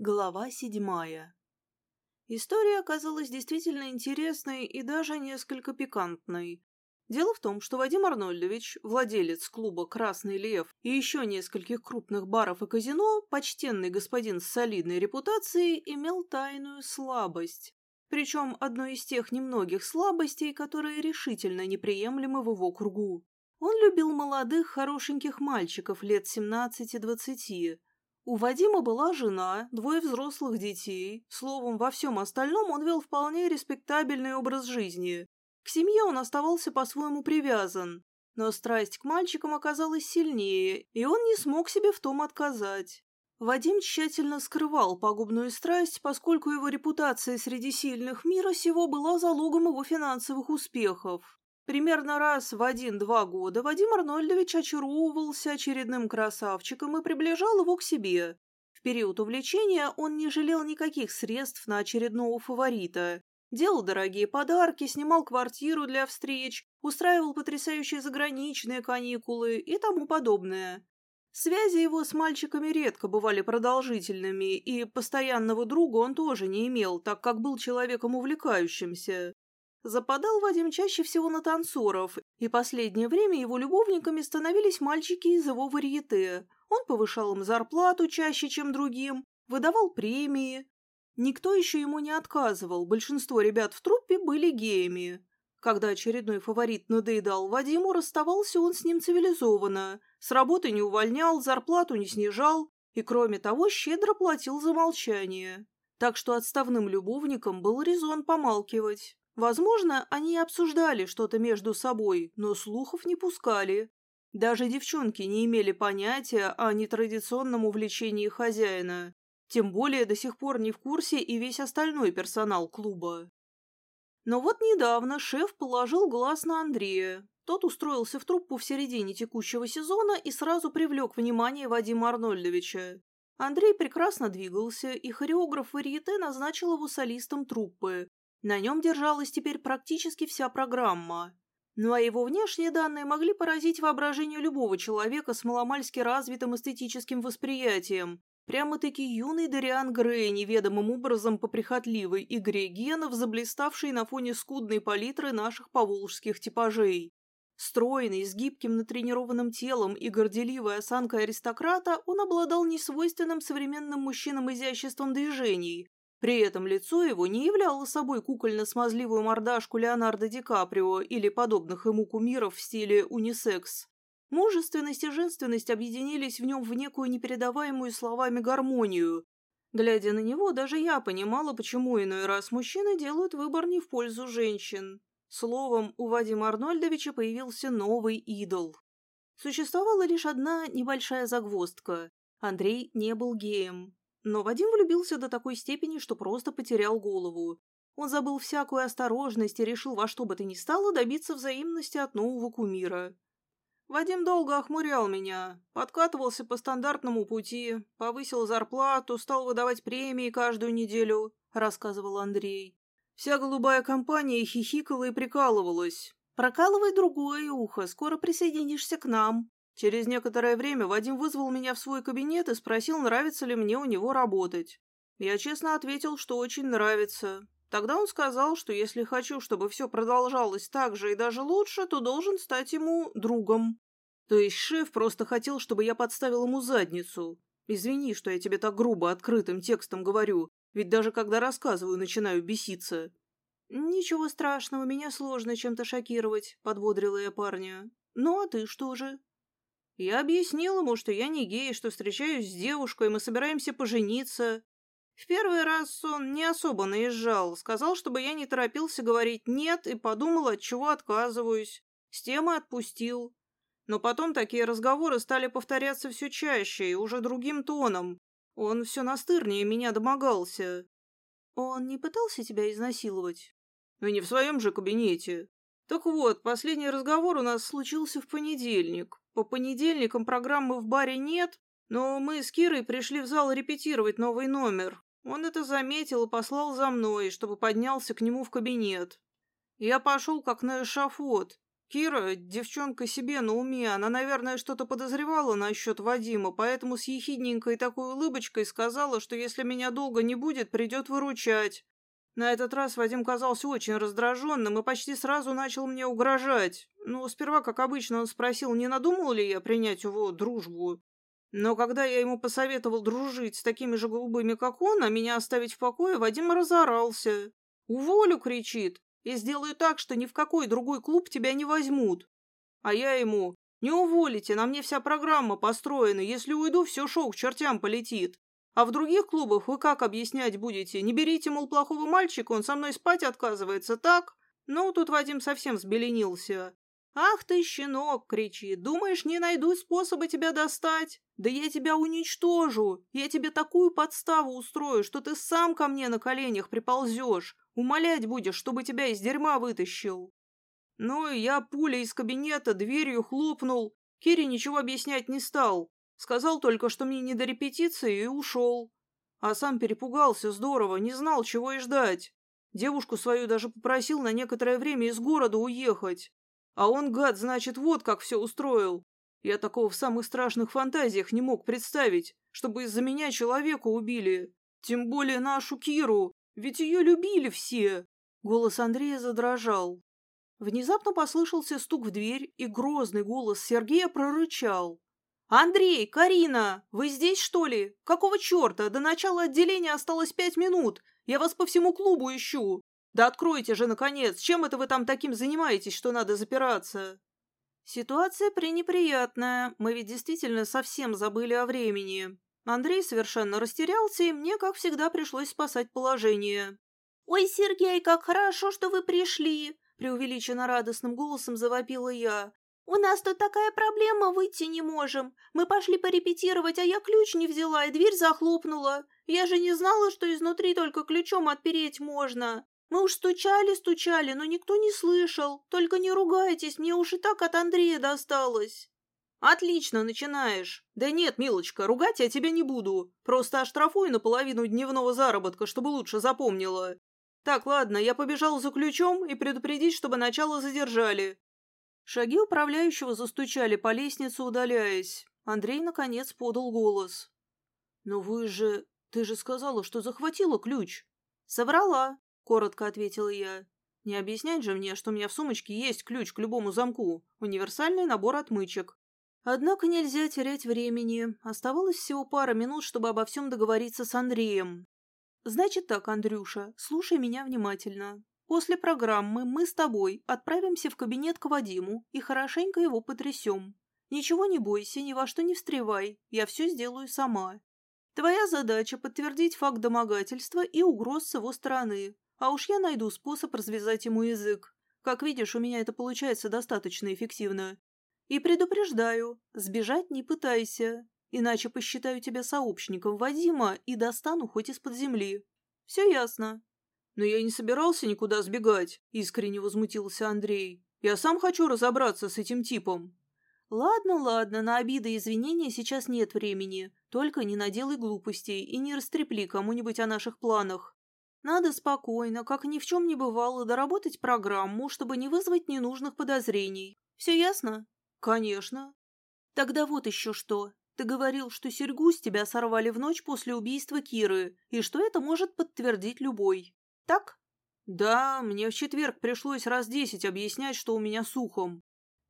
Глава седьмая. История оказалась действительно интересной и даже несколько пикантной. Дело в том, что Вадим Арнольдович, владелец клуба «Красный лев» и еще нескольких крупных баров и казино, почтенный господин с солидной репутацией, имел тайную слабость. Причем одной из тех немногих слабостей, которые решительно неприемлемы в его кругу. Он любил молодых, хорошеньких мальчиков лет 17-20, у Вадима была жена, двое взрослых детей. Словом, во всем остальном он вел вполне респектабельный образ жизни. К семье он оставался по-своему привязан. Но страсть к мальчикам оказалась сильнее, и он не смог себе в том отказать. Вадим тщательно скрывал пагубную страсть, поскольку его репутация среди сильных мира сего была залогом его финансовых успехов. Примерно раз в один-два года Вадим Арнольдович очаровывался очередным красавчиком и приближал его к себе. В период увлечения он не жалел никаких средств на очередного фаворита. Делал дорогие подарки, снимал квартиру для встреч, устраивал потрясающие заграничные каникулы и тому подобное. Связи его с мальчиками редко бывали продолжительными, и постоянного друга он тоже не имел, так как был человеком увлекающимся. Западал Вадим чаще всего на танцоров, и последнее время его любовниками становились мальчики из его варьете. Он повышал им зарплату чаще, чем другим, выдавал премии. Никто еще ему не отказывал, большинство ребят в труппе были геями. Когда очередной фаворит надоедал Вадиму, расставался он с ним цивилизованно, с работы не увольнял, зарплату не снижал и, кроме того, щедро платил за молчание. Так что отставным любовникам был резон помалкивать. Возможно, они обсуждали что-то между собой, но слухов не пускали. Даже девчонки не имели понятия о нетрадиционном увлечении хозяина. Тем более до сих пор не в курсе и весь остальной персонал клуба. Но вот недавно шеф положил глаз на Андрея. Тот устроился в труппу в середине текущего сезона и сразу привлек внимание Вадима Арнольдовича. Андрей прекрасно двигался, и хореограф Варьете назначил его солистом труппы, на нем держалась теперь практически вся программа. Ну а его внешние данные могли поразить воображение любого человека с маломальски развитым эстетическим восприятием. Прямо-таки юный Дариан Грей, неведомым образом по прихотливой игре генов, заблиставший на фоне скудной палитры наших поволжских типажей. Стройный, с гибким натренированным телом и горделивой осанкой аристократа, он обладал несвойственным современным мужчинам изяществом движений, при этом лицо его не являло собой кукольно-смазливую мордашку Леонардо Ди Каприо или подобных ему кумиров в стиле унисекс. Мужественность и женственность объединились в нем в некую непередаваемую словами гармонию. Глядя на него, даже я понимала, почему иной раз мужчины делают выбор не в пользу женщин. Словом, у Вадима Арнольдовича появился новый идол. Существовала лишь одна небольшая загвоздка. Андрей не был геем. Но Вадим влюбился до такой степени, что просто потерял голову. Он забыл всякую осторожность и решил во что бы то ни стало добиться взаимности от нового кумира. Вадим долго охмурял меня, подкатывался по стандартному пути, повысил зарплату, стал выдавать премии каждую неделю, рассказывал Андрей. Вся голубая компания хихикала и прикалывалась. «Прокалывай другое ухо, скоро присоединишься к нам», Через некоторое время Вадим вызвал меня в свой кабинет и спросил, нравится ли мне у него работать. Я честно ответил, что очень нравится. Тогда он сказал, что если хочу, чтобы все продолжалось так же и даже лучше, то должен стать ему другом. То есть шеф просто хотел, чтобы я подставил ему задницу. Извини, что я тебе так грубо открытым текстом говорю, ведь даже когда рассказываю, начинаю беситься. «Ничего страшного, меня сложно чем-то шокировать», — подбодрила я парня. «Ну а ты что же?» Я объяснил ему, что я не гей, что встречаюсь с девушкой, мы собираемся пожениться. В первый раз он не особо наезжал, сказал, чтобы я не торопился говорить «нет» и подумал, от чего отказываюсь. С темы отпустил. Но потом такие разговоры стали повторяться все чаще и уже другим тоном. Он все настырнее меня домогался. Он не пытался тебя изнасиловать? Ну, не в своем же кабинете. Так вот, последний разговор у нас случился в понедельник. По понедельникам программы в баре нет, но мы с Кирой пришли в зал репетировать новый номер. Он это заметил и послал за мной, чтобы поднялся к нему в кабинет. Я пошел как на эшафот. Кира – девчонка себе на уме, она, наверное, что-то подозревала насчет Вадима, поэтому с ехидненькой такой улыбочкой сказала, что если меня долго не будет, придет выручать. На этот раз Вадим казался очень раздраженным и почти сразу начал мне угрожать. Ну, сперва, как обычно, он спросил, не надумал ли я принять его дружбу. Но когда я ему посоветовал дружить с такими же голубыми, как он, а меня оставить в покое, Вадим разорался. «Уволю!» — кричит и сделаю так, что ни в какой другой клуб тебя не возьмут. А я ему, не уволите, на мне вся программа построена, если уйду, все шоу к чертям полетит. А в других клубах вы как объяснять будете? Не берите, мол, плохого мальчика, он со мной спать отказывается, так? Ну, тут Вадим совсем взбеленился. «Ах ты, щенок!» — кричит. «Думаешь, не найду способа тебя достать? Да я тебя уничтожу! Я тебе такую подставу устрою, что ты сам ко мне на коленях приползешь. Умолять будешь, чтобы тебя из дерьма вытащил. Ну я пулей из кабинета дверью хлопнул. Кире ничего объяснять не стал. Сказал только, что мне не до репетиции, и ушел. А сам перепугался здорово, не знал, чего и ждать. Девушку свою даже попросил на некоторое время из города уехать. А он, гад, значит, вот как все устроил. Я такого в самых страшных фантазиях не мог представить, чтобы из-за меня человека убили. Тем более нашу Киру, ведь ее любили все!» Голос Андрея задрожал. Внезапно послышался стук в дверь, и грозный голос Сергея прорычал. «Андрей, Карина, вы здесь, что ли? Какого черта? До начала отделения осталось пять минут. Я вас по всему клубу ищу. Да откройте же, наконец. Чем это вы там таким занимаетесь, что надо запираться?» Ситуация пренеприятная. Мы ведь действительно совсем забыли о времени. Андрей совершенно растерялся, и мне, как всегда, пришлось спасать положение. «Ой, Сергей, как хорошо, что вы пришли!» преувеличенно радостным голосом завопила я. «У нас тут такая проблема, выйти не можем. Мы пошли порепетировать, а я ключ не взяла и дверь захлопнула. Я же не знала, что изнутри только ключом отпереть можно. Мы уж стучали, стучали, но никто не слышал. Только не ругайтесь, мне уж и так от Андрея досталось». «Отлично начинаешь. Да нет, милочка, ругать я тебя не буду. Просто оштрафую наполовину дневного заработка, чтобы лучше запомнила. Так, ладно, я побежал за ключом и предупредить, чтобы начало задержали». Шаги управляющего застучали по лестнице, удаляясь. Андрей, наконец, подал голос. «Но вы же... Ты же сказала, что захватила ключ». «Соврала», — коротко ответила я. «Не объяснять же мне, что у меня в сумочке есть ключ к любому замку. Универсальный набор отмычек. Однако нельзя терять времени. Оставалось всего пара минут, чтобы обо всем договориться с Андреем. Значит так, Андрюша, слушай меня внимательно. После программы мы с тобой отправимся в кабинет к Вадиму и хорошенько его потрясем. Ничего не бойся, ни во что не встревай, я все сделаю сама. Твоя задача подтвердить факт домогательства и угроз с его стороны, а уж я найду способ развязать ему язык. Как видишь, у меня это получается достаточно эффективно. И предупреждаю, сбежать не пытайся, иначе посчитаю тебя сообщником Вадима и достану хоть из-под земли. Все ясно. Но я не собирался никуда сбегать, искренне возмутился Андрей. Я сам хочу разобраться с этим типом. Ладно, ладно, на обиды и извинения сейчас нет времени. Только не наделай глупостей и не растрепли кому-нибудь о наших планах. Надо спокойно, как ни в чем не бывало, доработать программу, чтобы не вызвать ненужных подозрений. Все ясно? «Конечно». «Тогда вот еще что. Ты говорил, что серьгу с тебя сорвали в ночь после убийства Киры, и что это может подтвердить любой. Так?» «Да, мне в четверг пришлось раз десять объяснять, что у меня сухом».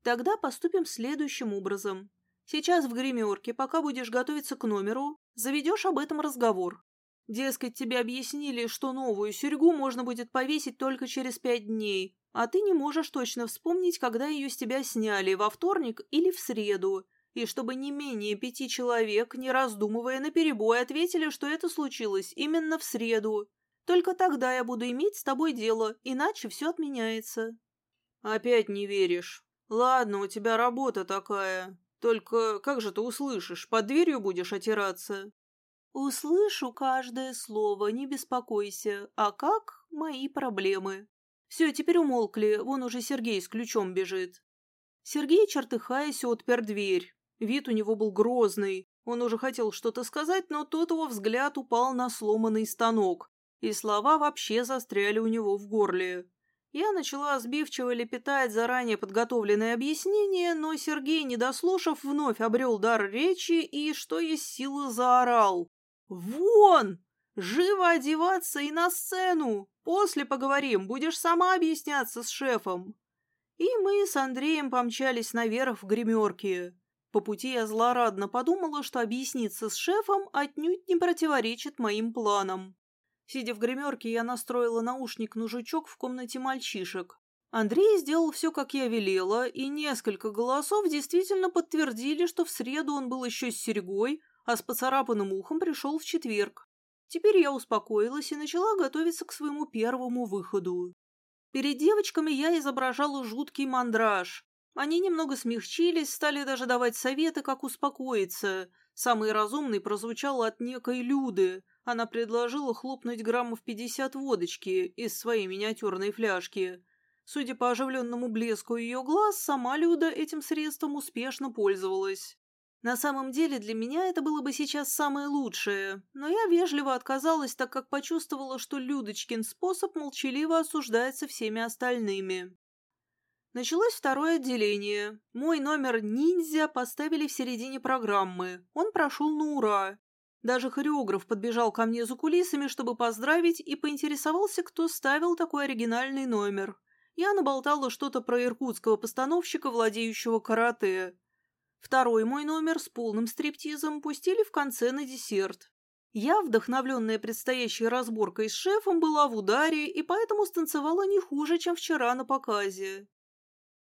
«Тогда поступим следующим образом. Сейчас в гримерке, пока будешь готовиться к номеру, заведешь об этом разговор. Дескать, тебе объяснили, что новую серьгу можно будет повесить только через пять дней, а ты не можешь точно вспомнить, когда ее с тебя сняли, во вторник или в среду, и чтобы не менее пяти человек, не раздумывая наперебой, ответили, что это случилось именно в среду. Только тогда я буду иметь с тобой дело, иначе все отменяется». «Опять не веришь. Ладно, у тебя работа такая. Только как же ты услышишь? Под дверью будешь отираться?» «Услышу каждое слово, не беспокойся. А как? Мои проблемы». Все, теперь умолкли, вон уже Сергей с ключом бежит. Сергей, чертыхаясь, отпер дверь. Вид у него был грозный. Он уже хотел что-то сказать, но тот его взгляд упал на сломанный станок, и слова вообще застряли у него в горле. Я начала сбивчиво лепетать заранее подготовленное объяснение, но Сергей, не дослушав, вновь обрел дар речи и, что есть силы, заорал. «Вон! Живо одеваться и на сцену! После поговорим, будешь сама объясняться с шефом!» И мы с Андреем помчались наверх в гримерке. По пути я злорадно подумала, что объясниться с шефом отнюдь не противоречит моим планам. Сидя в гримерке, я настроила наушник на жучок в комнате мальчишек. Андрей сделал все, как я велела, и несколько голосов действительно подтвердили, что в среду он был еще с серьгой, а с поцарапанным ухом пришел в четверг. Теперь я успокоилась и начала готовиться к своему первому выходу. Перед девочками я изображала жуткий мандраж. Они немного смягчились, стали даже давать советы, как успокоиться. Самый разумный прозвучал от некой Люды – она предложила хлопнуть граммов пятьдесят водочки из своей миниатюрной фляжки. Судя по оживленному блеску ее глаз, сама Люда этим средством успешно пользовалась. На самом деле для меня это было бы сейчас самое лучшее, но я вежливо отказалась, так как почувствовала, что Людочкин способ молчаливо осуждается всеми остальными. Началось второе отделение. Мой номер «Ниндзя» поставили в середине программы. Он прошел на ура. Даже хореограф подбежал ко мне за кулисами, чтобы поздравить, и поинтересовался, кто ставил такой оригинальный номер. Я наболтала что-то про иркутского постановщика, владеющего карате. Второй мой номер с полным стриптизом пустили в конце на десерт. Я, вдохновленная предстоящей разборкой с шефом, была в ударе и поэтому станцевала не хуже, чем вчера на показе.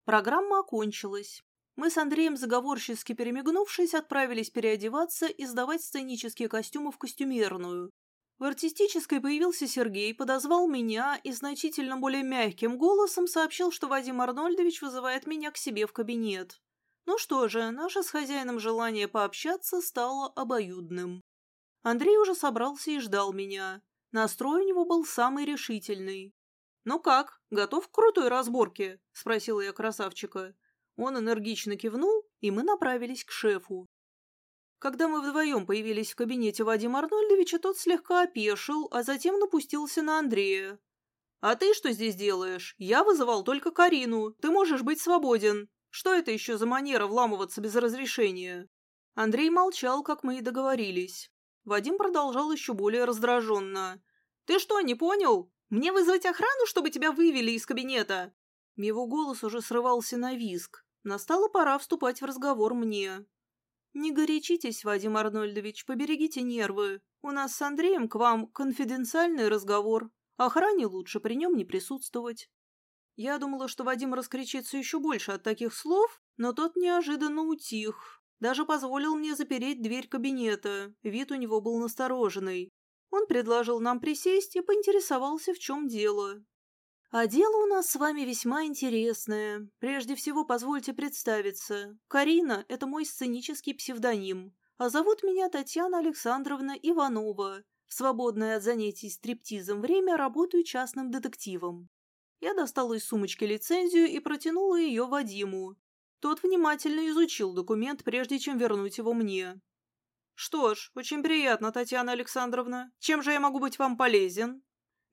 Программа окончилась. Мы с Андреем, заговорчески перемигнувшись, отправились переодеваться и сдавать сценические костюмы в костюмерную. В артистической появился Сергей, подозвал меня и значительно более мягким голосом сообщил, что Вадим Арнольдович вызывает меня к себе в кабинет. Ну что же, наше с хозяином желание пообщаться стало обоюдным. Андрей уже собрался и ждал меня. Настрой у него был самый решительный. «Ну как, готов к крутой разборке?» – спросила я красавчика. Он энергично кивнул, и мы направились к шефу. Когда мы вдвоем появились в кабинете Вадима Арнольдовича, тот слегка опешил, а затем напустился на Андрея. «А ты что здесь делаешь? Я вызывал только Карину. Ты можешь быть свободен. Что это еще за манера вламываться без разрешения?» Андрей молчал, как мы и договорились. Вадим продолжал еще более раздраженно. «Ты что, не понял? Мне вызвать охрану, чтобы тебя вывели из кабинета?» Его голос уже срывался на виск. Настала пора вступать в разговор мне. «Не горячитесь, Вадим Арнольдович, поберегите нервы. У нас с Андреем к вам конфиденциальный разговор. Охране лучше при нем не присутствовать». Я думала, что Вадим раскричится еще больше от таких слов, но тот неожиданно утих. Даже позволил мне запереть дверь кабинета. Вид у него был настороженный. Он предложил нам присесть и поинтересовался, в чем дело. А дело у нас с вами весьма интересное. Прежде всего, позвольте представиться. Карина – это мой сценический псевдоним, а зовут меня Татьяна Александровна Иванова. В свободное от занятий стриптизом время работаю частным детективом. Я достала из сумочки лицензию и протянула ее Вадиму. Тот внимательно изучил документ, прежде чем вернуть его мне. «Что ж, очень приятно, Татьяна Александровна. Чем же я могу быть вам полезен?»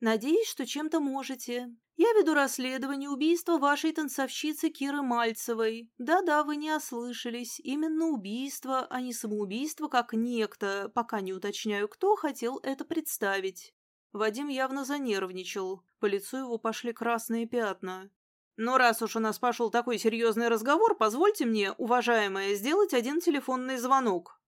«Надеюсь, что чем-то можете. Я веду расследование убийства вашей танцовщицы Киры Мальцевой. Да-да, вы не ослышались. Именно убийство, а не самоубийство, как некто, пока не уточняю, кто хотел это представить. Вадим явно занервничал. По лицу его пошли красные пятна. Но раз уж у нас пошел такой серьезный разговор, позвольте мне, уважаемая, сделать один телефонный звонок.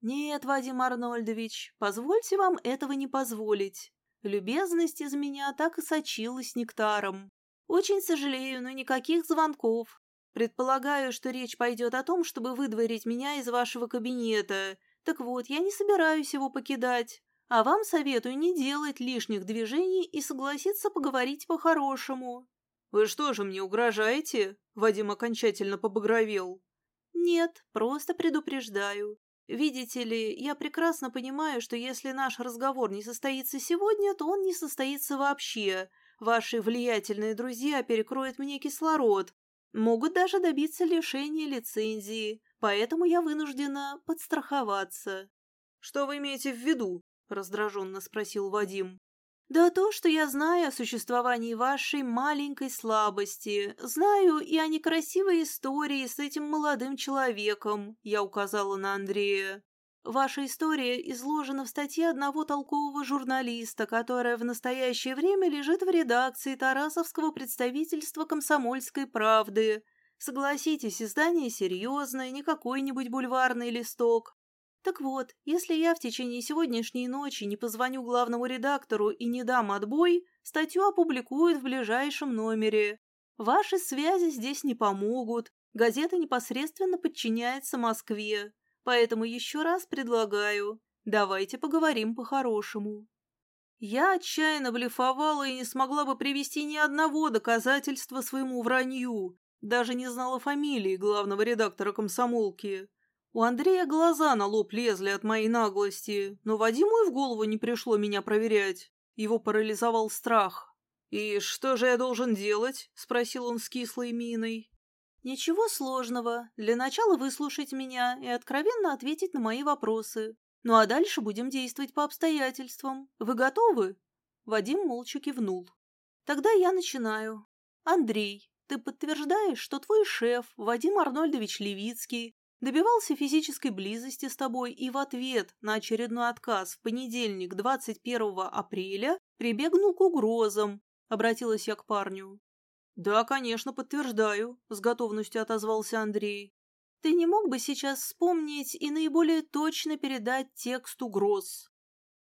Нет, Вадим Арнольдович, позвольте вам этого не позволить. Любезность из меня так и сочилась нектаром. Очень сожалею, но никаких звонков. Предполагаю, что речь пойдет о том, чтобы выдворить меня из вашего кабинета. Так вот, я не собираюсь его покидать. А вам советую не делать лишних движений и согласиться поговорить по-хорошему. «Вы что же мне угрожаете?» Вадим окончательно побагровел. «Нет, просто предупреждаю. Видите ли, я прекрасно понимаю, что если наш разговор не состоится сегодня, то он не состоится вообще. Ваши влиятельные друзья перекроют мне кислород, могут даже добиться лишения лицензии, поэтому я вынуждена подстраховаться. Что вы имеете в виду? раздраженно спросил Вадим. Да то, что я знаю о существовании вашей маленькой слабости, знаю и о некрасивой истории с этим молодым человеком, я указала на Андрея. Ваша история изложена в статье одного толкового журналиста, которая в настоящее время лежит в редакции Тарасовского представительства «Комсомольской правды». Согласитесь, издание серьезное, не какой-нибудь бульварный листок. Так вот, если я в течение сегодняшней ночи не позвоню главному редактору и не дам отбой, статью опубликуют в ближайшем номере. Ваши связи здесь не помогут. Газета непосредственно подчиняется Москве. Поэтому еще раз предлагаю, давайте поговорим по-хорошему. Я отчаянно блефовала и не смогла бы привести ни одного доказательства своему вранью. Даже не знала фамилии главного редактора комсомолки. У Андрея глаза на лоб лезли от моей наглости, но Вадиму и в голову не пришло меня проверять. Его парализовал страх. «И что же я должен делать?» — спросил он с кислой миной. «Ничего сложного. Для начала выслушать меня и откровенно ответить на мои вопросы. Ну а дальше будем действовать по обстоятельствам. Вы готовы?» Вадим молча кивнул. «Тогда я начинаю. Андрей, ты подтверждаешь, что твой шеф, Вадим Арнольдович Левицкий, добивался физической близости с тобой и в ответ на очередной отказ в понедельник 21 апреля прибегнул к угрозам, обратилась я к парню. «Да, конечно, подтверждаю», — с готовностью отозвался Андрей. «Ты не мог бы сейчас вспомнить и наиболее точно передать текст угроз?»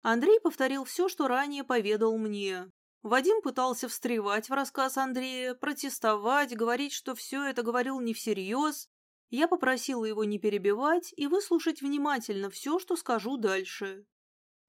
Андрей повторил все, что ранее поведал мне. Вадим пытался встревать в рассказ Андрея, протестовать, говорить, что все это говорил не всерьез, я попросила его не перебивать и выслушать внимательно все, что скажу дальше.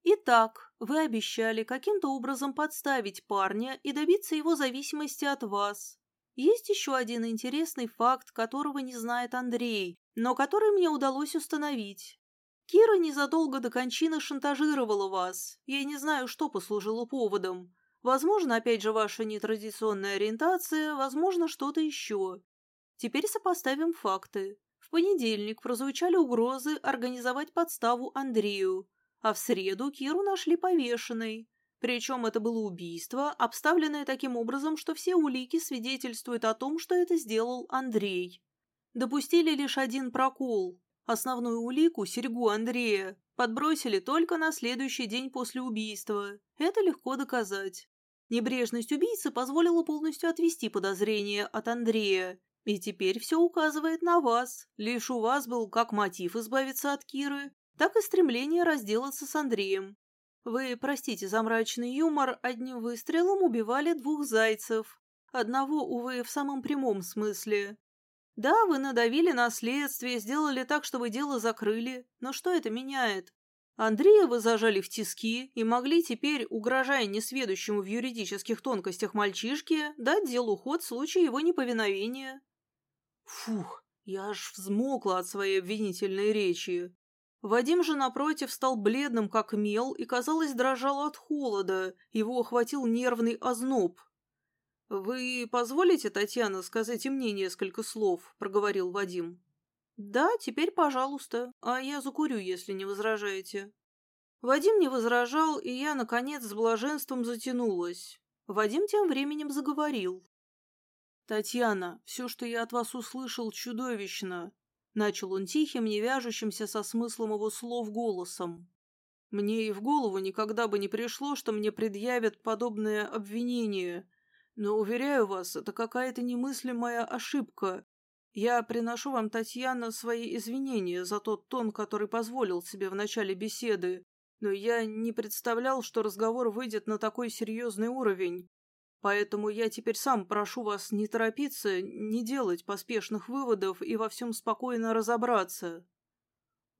Итак, вы обещали каким-то образом подставить парня и добиться его зависимости от вас. Есть еще один интересный факт, которого не знает Андрей, но который мне удалось установить. Кира незадолго до кончины шантажировала вас. Я не знаю, что послужило поводом. Возможно, опять же, ваша нетрадиционная ориентация, возможно, что-то еще. Теперь сопоставим факты. В понедельник прозвучали угрозы организовать подставу Андрею, а в среду Киру нашли повешенной. Причем это было убийство, обставленное таким образом, что все улики свидетельствуют о том, что это сделал Андрей. Допустили лишь один прокол. Основную улику, серьгу Андрея, подбросили только на следующий день после убийства. Это легко доказать. Небрежность убийцы позволила полностью отвести подозрения от Андрея, и теперь все указывает на вас. Лишь у вас был как мотив избавиться от Киры, так и стремление разделаться с Андреем. Вы, простите за мрачный юмор, одним выстрелом убивали двух зайцев. Одного, увы, в самом прямом смысле. Да, вы надавили на следствие, сделали так, чтобы дело закрыли, но что это меняет? Андрея вы зажали в тиски и могли теперь, угрожая несведущему в юридических тонкостях мальчишке, дать делу ход в случае его неповиновения. Фух, я аж взмокла от своей обвинительной речи. Вадим же, напротив, стал бледным, как мел, и, казалось, дрожал от холода. Его охватил нервный озноб. «Вы позволите, Татьяна, сказать и мне несколько слов?» – проговорил Вадим. «Да, теперь пожалуйста, а я закурю, если не возражаете». Вадим не возражал, и я, наконец, с блаженством затянулась. Вадим тем временем заговорил. «Татьяна, все, что я от вас услышал, чудовищно!» Начал он тихим, не вяжущимся со смыслом его слов голосом. «Мне и в голову никогда бы не пришло, что мне предъявят подобное обвинение. Но, уверяю вас, это какая-то немыслимая ошибка. Я приношу вам, Татьяна, свои извинения за тот тон, который позволил себе в начале беседы, но я не представлял, что разговор выйдет на такой серьезный уровень. Поэтому я теперь сам прошу вас не торопиться, не делать поспешных выводов и во всем спокойно разобраться.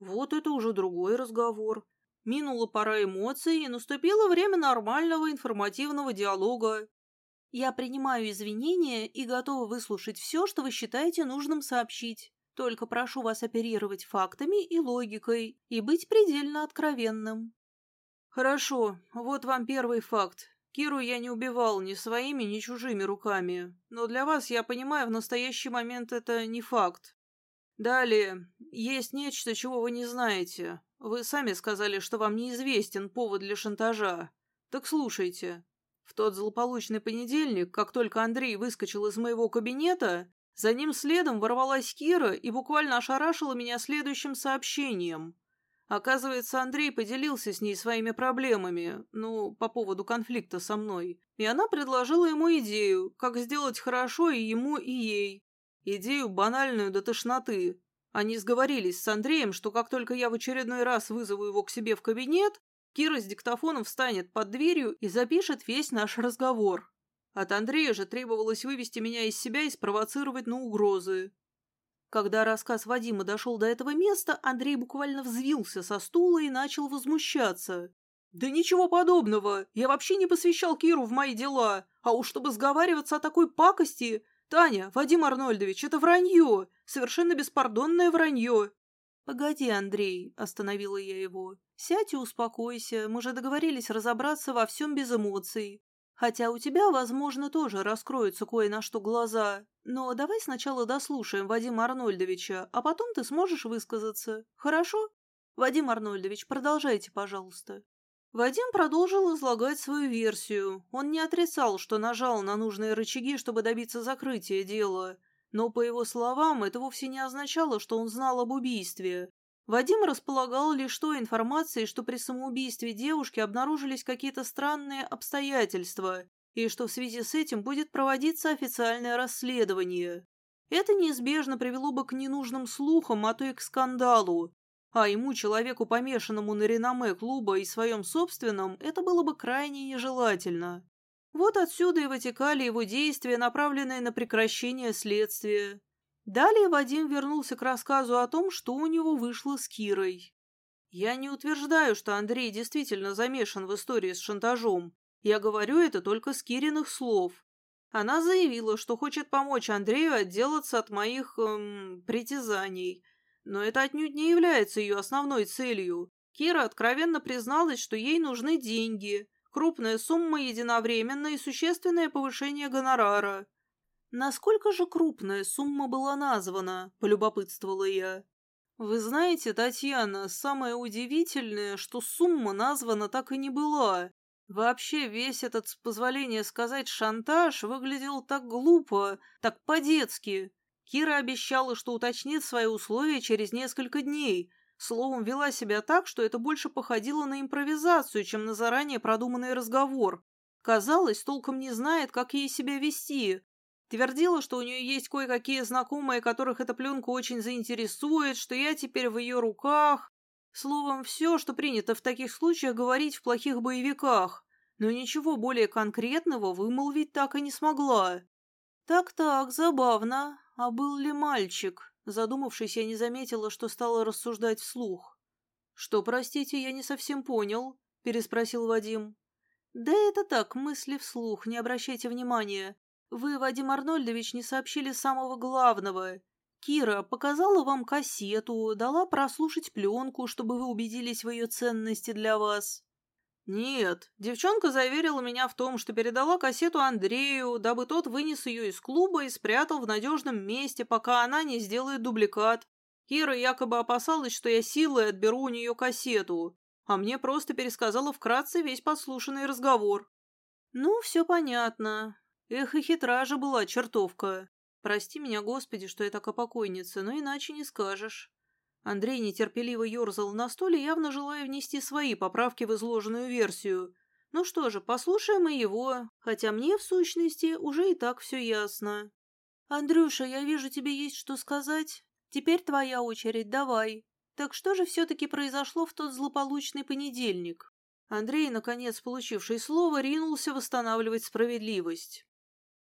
Вот это уже другой разговор. Минула пора эмоций, и наступило время нормального информативного диалога. Я принимаю извинения и готова выслушать все, что вы считаете нужным сообщить. Только прошу вас оперировать фактами и логикой и быть предельно откровенным. Хорошо, вот вам первый факт. Киру я не убивал ни своими, ни чужими руками, но для вас, я понимаю, в настоящий момент это не факт. Далее, есть нечто, чего вы не знаете. Вы сами сказали, что вам неизвестен повод для шантажа. Так слушайте. В тот злополучный понедельник, как только Андрей выскочил из моего кабинета, за ним следом ворвалась Кира и буквально ошарашила меня следующим сообщением. Оказывается, Андрей поделился с ней своими проблемами, ну, по поводу конфликта со мной, и она предложила ему идею, как сделать хорошо и ему, и ей. Идею банальную до тошноты. Они сговорились с Андреем, что как только я в очередной раз вызову его к себе в кабинет, Кира с диктофоном встанет под дверью и запишет весь наш разговор. От Андрея же требовалось вывести меня из себя и спровоцировать на угрозы. Когда рассказ Вадима дошел до этого места, Андрей буквально взвился со стула и начал возмущаться. «Да ничего подобного! Я вообще не посвящал Киру в мои дела! А уж чтобы сговариваться о такой пакости... Таня, Вадим Арнольдович, это вранье! Совершенно беспардонное вранье!» «Погоди, Андрей», — остановила я его. «Сядь и успокойся, мы же договорились разобраться во всем без эмоций. Хотя у тебя, возможно, тоже раскроются кое на что глаза. Но давай сначала дослушаем Вадима Арнольдовича, а потом ты сможешь высказаться. Хорошо? Вадим Арнольдович, продолжайте, пожалуйста. Вадим продолжил излагать свою версию. Он не отрицал, что нажал на нужные рычаги, чтобы добиться закрытия дела. Но, по его словам, это вовсе не означало, что он знал об убийстве. Вадим располагал лишь той информацией, что при самоубийстве девушки обнаружились какие-то странные обстоятельства, и что в связи с этим будет проводиться официальное расследование. Это неизбежно привело бы к ненужным слухам, а то и к скандалу. А ему, человеку, помешанному на реноме клуба и своем собственном, это было бы крайне нежелательно. Вот отсюда и вытекали его действия, направленные на прекращение следствия. Далее Вадим вернулся к рассказу о том, что у него вышло с Кирой. Я не утверждаю, что Андрей действительно замешан в истории с шантажом. Я говорю это только с Кириных слов. Она заявила, что хочет помочь Андрею отделаться от моих эм, притязаний. Но это отнюдь не является ее основной целью. Кира откровенно призналась, что ей нужны деньги, крупная сумма единовременно и существенное повышение гонорара. «Насколько же крупная сумма была названа?» – полюбопытствовала я. «Вы знаете, Татьяна, самое удивительное, что сумма названа так и не была. Вообще весь этот, с позволения сказать, шантаж выглядел так глупо, так по-детски. Кира обещала, что уточнит свои условия через несколько дней. Словом, вела себя так, что это больше походило на импровизацию, чем на заранее продуманный разговор. Казалось, толком не знает, как ей себя вести, Твердила, что у нее есть кое-какие знакомые, которых эта пленка очень заинтересует, что я теперь в ее руках. Словом, все, что принято в таких случаях говорить в плохих боевиках. Но ничего более конкретного вымолвить так и не смогла. Так-так, забавно. А был ли мальчик? Задумавшись, я не заметила, что стала рассуждать вслух. «Что, простите, я не совсем понял», — переспросил Вадим. «Да это так, мысли вслух, не обращайте внимания. Вы, Вадим Арнольдович, не сообщили самого главного. Кира показала вам кассету, дала прослушать пленку, чтобы вы убедились в ее ценности для вас. Нет, девчонка заверила меня в том, что передала кассету Андрею, дабы тот вынес ее из клуба и спрятал в надежном месте, пока она не сделает дубликат. Кира якобы опасалась, что я силой отберу у нее кассету, а мне просто пересказала вкратце весь подслушанный разговор. Ну, все понятно. Эх, и хитра же была чертовка. Прости меня, Господи, что я такая покойница, но иначе не скажешь. Андрей нетерпеливо ерзал на стуле, явно желая внести свои поправки в изложенную версию. Ну что же, послушаем и его, хотя мне, в сущности, уже и так все ясно. «Андрюша, я вижу, тебе есть что сказать. Теперь твоя очередь, давай. Так что же все-таки произошло в тот злополучный понедельник?» Андрей, наконец получивший слово, ринулся восстанавливать справедливость.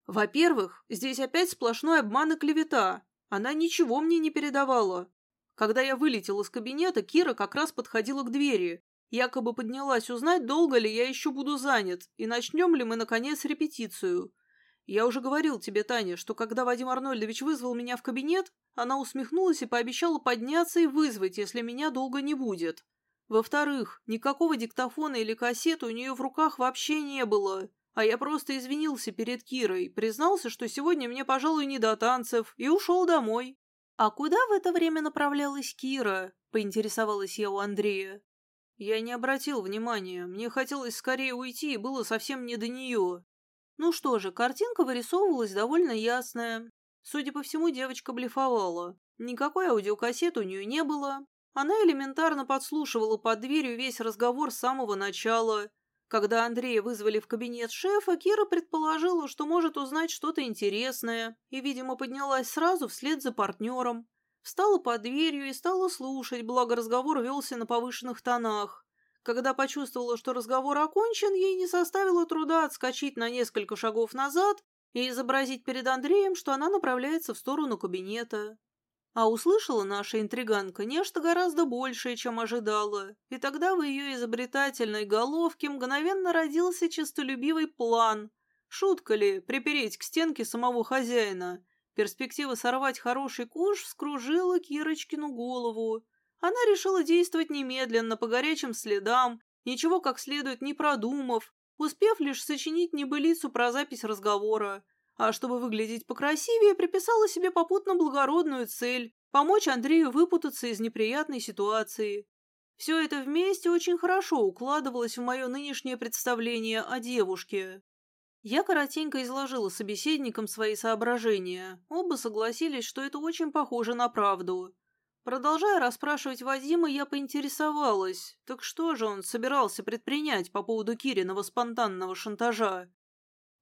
Во-первых, здесь опять сплошной обман и клевета. Она ничего мне не передавала. Когда я вылетел из кабинета, Кира как раз подходила к двери. Якобы поднялась узнать, долго ли я еще буду занят, и начнем ли мы, наконец, репетицию. Я уже говорил тебе, Таня, что когда Вадим Арнольдович вызвал меня в кабинет, она усмехнулась и пообещала подняться и вызвать, если меня долго не будет. Во-вторых, никакого диктофона или кассеты у нее в руках вообще не было. А я просто извинился перед Кирой, признался, что сегодня мне, пожалуй, не до танцев, и ушел домой. «А куда в это время направлялась Кира?» – поинтересовалась я у Андрея. Я не обратил внимания, мне хотелось скорее уйти, и было совсем не до нее. Ну что же, картинка вырисовывалась довольно ясная. Судя по всему, девочка блефовала. Никакой аудиокассеты у нее не было. Она элементарно подслушивала под дверью весь разговор с самого начала. Когда Андрея вызвали в кабинет шефа, Кира предположила, что может узнать что-то интересное, и, видимо, поднялась сразу вслед за партнером. Встала под дверью и стала слушать, благо разговор велся на повышенных тонах. Когда почувствовала, что разговор окончен, ей не составило труда отскочить на несколько шагов назад и изобразить перед Андреем, что она направляется в сторону кабинета. А услышала наша интриганка нечто гораздо большее, чем ожидала, и тогда в ее изобретательной головке мгновенно родился честолюбивый план. Шутка ли, припереть к стенке самого хозяина? Перспектива сорвать хороший куш вскружила Кирочкину голову. Она решила действовать немедленно, по горячим следам, ничего как следует не продумав, успев лишь сочинить небылицу про запись разговора а чтобы выглядеть покрасивее, приписала себе попутно благородную цель – помочь Андрею выпутаться из неприятной ситуации. Все это вместе очень хорошо укладывалось в мое нынешнее представление о девушке. Я коротенько изложила собеседникам свои соображения. Оба согласились, что это очень похоже на правду. Продолжая расспрашивать Вадима, я поинтересовалась, так что же он собирался предпринять по поводу Кириного спонтанного шантажа?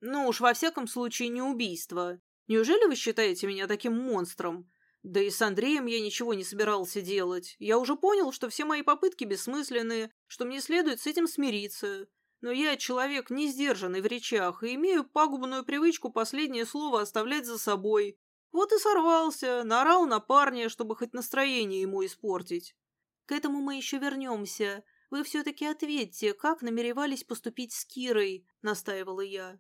Ну уж во всяком случае не убийство. Неужели вы считаете меня таким монстром? Да и с Андреем я ничего не собирался делать. Я уже понял, что все мои попытки бессмысленны, что мне следует с этим смириться. Но я человек не сдержанный в речах и имею пагубную привычку последнее слово оставлять за собой. Вот и сорвался, наорал на парня, чтобы хоть настроение ему испортить. К этому мы еще вернемся. Вы все-таки ответьте, как намеревались поступить с Кирой, настаивала я.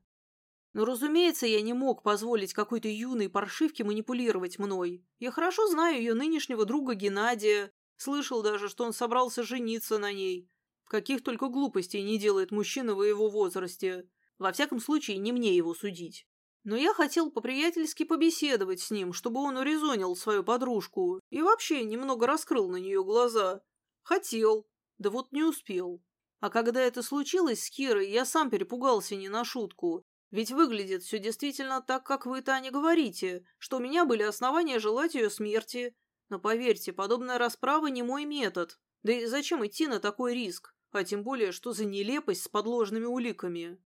Но, разумеется, я не мог позволить какой-то юной паршивке манипулировать мной. Я хорошо знаю ее нынешнего друга Геннадия, слышал даже, что он собрался жениться на ней. Каких только глупостей не делает мужчина в его возрасте. Во всяком случае, не мне его судить. Но я хотел по-приятельски побеседовать с ним, чтобы он урезонил свою подружку и вообще немного раскрыл на нее глаза. Хотел, да вот не успел. А когда это случилось с Кирой, я сам перепугался не на шутку ведь выглядит все действительно так, как вы, Таня, говорите, что у меня были основания желать ее смерти. Но поверьте, подобная расправа не мой метод. Да и зачем идти на такой риск? А тем более, что за нелепость с подложными уликами.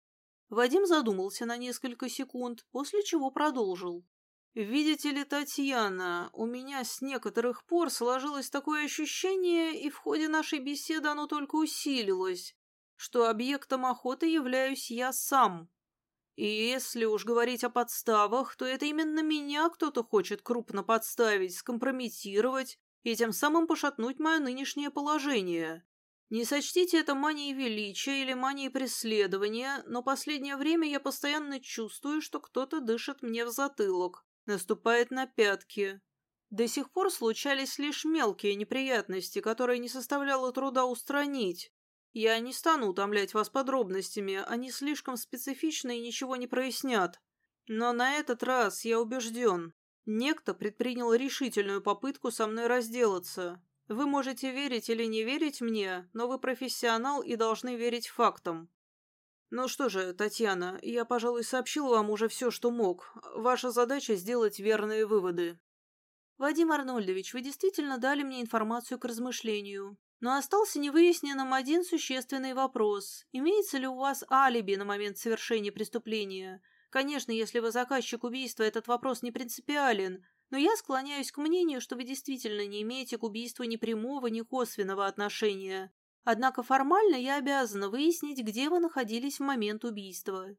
Вадим задумался на несколько секунд, после чего продолжил. «Видите ли, Татьяна, у меня с некоторых пор сложилось такое ощущение, и в ходе нашей беседы оно только усилилось, что объектом охоты являюсь я сам, и если уж говорить о подставах, то это именно меня кто-то хочет крупно подставить, скомпрометировать и тем самым пошатнуть мое нынешнее положение. Не сочтите это манией величия или манией преследования, но последнее время я постоянно чувствую, что кто-то дышит мне в затылок, наступает на пятки. До сих пор случались лишь мелкие неприятности, которые не составляло труда устранить, я не стану утомлять вас подробностями, они слишком специфичны и ничего не прояснят. Но на этот раз я убежден, некто предпринял решительную попытку со мной разделаться. Вы можете верить или не верить мне, но вы профессионал и должны верить фактам. Ну что же, Татьяна, я, пожалуй, сообщил вам уже все, что мог. Ваша задача сделать верные выводы. Вадим Арнольдович, вы действительно дали мне информацию к размышлению. Но остался невыясненным один существенный вопрос. Имеется ли у вас алиби на момент совершения преступления? Конечно, если вы заказчик убийства, этот вопрос не принципиален, но я склоняюсь к мнению, что вы действительно не имеете к убийству ни прямого, ни косвенного отношения. Однако формально я обязана выяснить, где вы находились в момент убийства.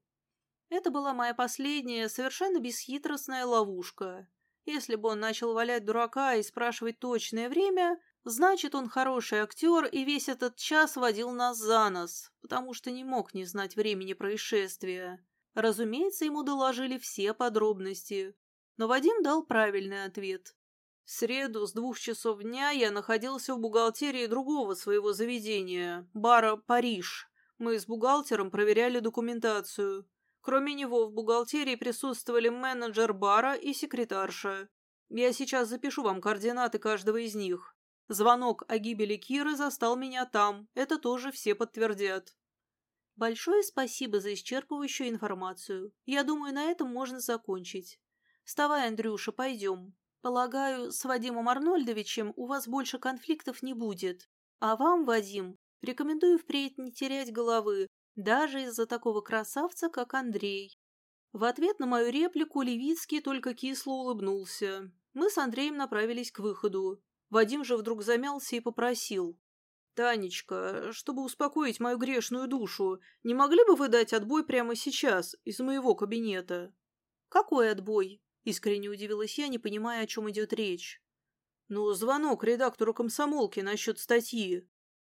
Это была моя последняя, совершенно бесхитростная ловушка. Если бы он начал валять дурака и спрашивать точное время, Значит, он хороший актер и весь этот час водил нас за нос, потому что не мог не знать времени происшествия. Разумеется, ему доложили все подробности. Но Вадим дал правильный ответ. В среду с двух часов дня я находился в бухгалтерии другого своего заведения, бара «Париж». Мы с бухгалтером проверяли документацию. Кроме него в бухгалтерии присутствовали менеджер бара и секретарша. Я сейчас запишу вам координаты каждого из них. Звонок о гибели Киры застал меня там, это тоже все подтвердят. Большое спасибо за исчерпывающую информацию. Я думаю, на этом можно закончить. Вставай, Андрюша, пойдем. Полагаю, с Вадимом Арнольдовичем у вас больше конфликтов не будет. А вам, Вадим, рекомендую впредь не терять головы, даже из-за такого красавца, как Андрей. В ответ на мою реплику Левицкий только кисло улыбнулся. Мы с Андреем направились к выходу. Вадим же вдруг замялся и попросил. «Танечка, чтобы успокоить мою грешную душу, не могли бы вы дать отбой прямо сейчас, из моего кабинета?» «Какой отбой?» — искренне удивилась я, не понимая, о чем идет речь. «Ну, звонок редактору комсомолки насчет статьи».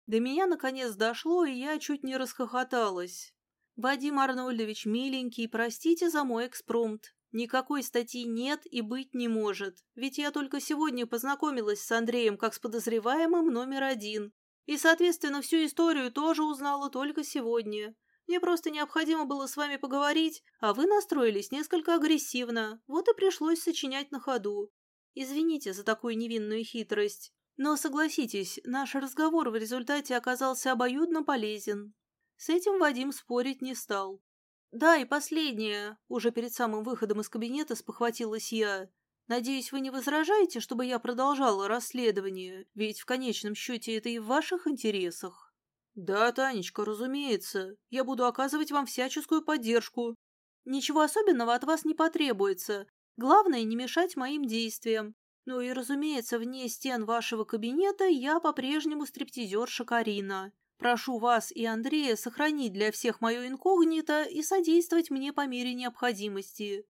До меня наконец дошло, и я чуть не расхохоталась. «Вадим Арнольдович, миленький, простите за мой экспромт. Никакой статьи нет и быть не может, ведь я только сегодня познакомилась с Андреем как с подозреваемым номер один, и, соответственно, всю историю тоже узнала только сегодня. Мне просто необходимо было с вами поговорить, а вы настроились несколько агрессивно, вот и пришлось сочинять на ходу. Извините за такую невинную хитрость. Но согласитесь, наш разговор в результате оказался обоюдно полезен. С этим Вадим спорить не стал. Да, и последнее. Уже перед самым выходом из кабинета спохватилась я. Надеюсь, вы не возражаете, чтобы я продолжала расследование, ведь в конечном счете это и в ваших интересах. Да, Танечка, разумеется. Я буду оказывать вам всяческую поддержку. Ничего особенного от вас не потребуется. Главное, не мешать моим действиям. Ну и, разумеется, вне стен вашего кабинета я по-прежнему стриптизерша Карина. Прошу вас и Андрея сохранить для всех мое инкогнито и содействовать мне по мере необходимости.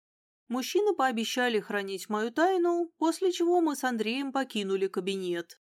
Мужчины пообещали хранить мою тайну, после чего мы с Андреем покинули кабинет.